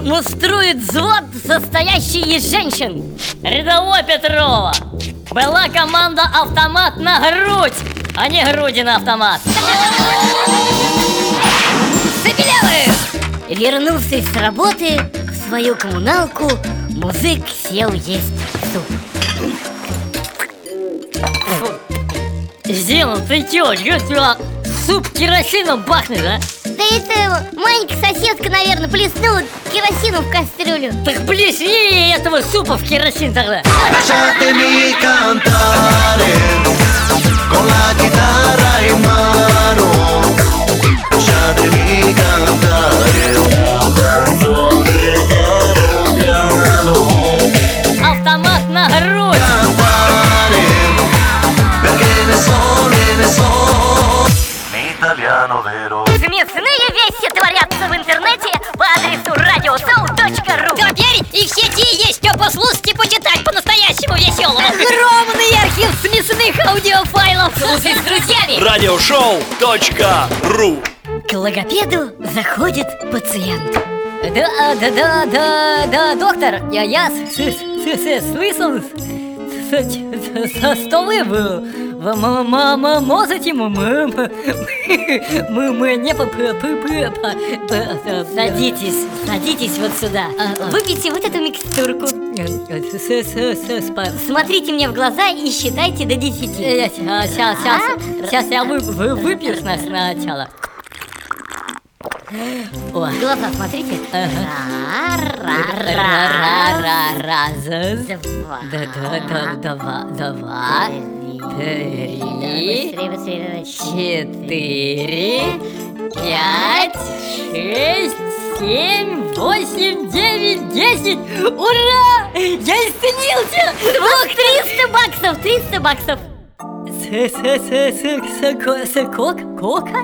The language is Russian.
муструет взвод, состоящий из женщин. Рядовой Петрова. Была команда автомат на грудь, а не груди на автомат Забелявых! Вернувшись с работы в свою коммуналку, музык сел есть суп. Сделал, ты чё, чё тебя суп керосином пахнет, а? Да это маленькая соседка, наверное, плеснула керосину в кастрюлю Так плесни этого супа в керосин тогда. Автомат на грудь Смешные вещи творятся в интернете по адресу radioshow.ru Теперь и в сети есть что послушать и почитать по-настоящему веселому Огромный архив смешных аудиофайлов Слушай с друзьями Радиошоу.ру К логопеду заходит пациент Да, да, да, да, да, доктор, я, я с- с- с- с- слышал, с- с- со столы вы, вы м- м- м- можете м- м- м- мы мне Садитесь, садитесь вот сюда. Выпейте вот эту микстурку. Смотрите мне в глаза и считайте до десяти. Сейчас, сейчас, сейчас, я вы, вы, выпью сна- сначала О. Глаза смотрите. Раз, Два да, да, два, два, три, четыре, пять, шесть, семь, восемь, девять, десять. Ура! Я исцелился! Двух 300 баксов, 300 баксов С-с-с-с-с-ко- Кока?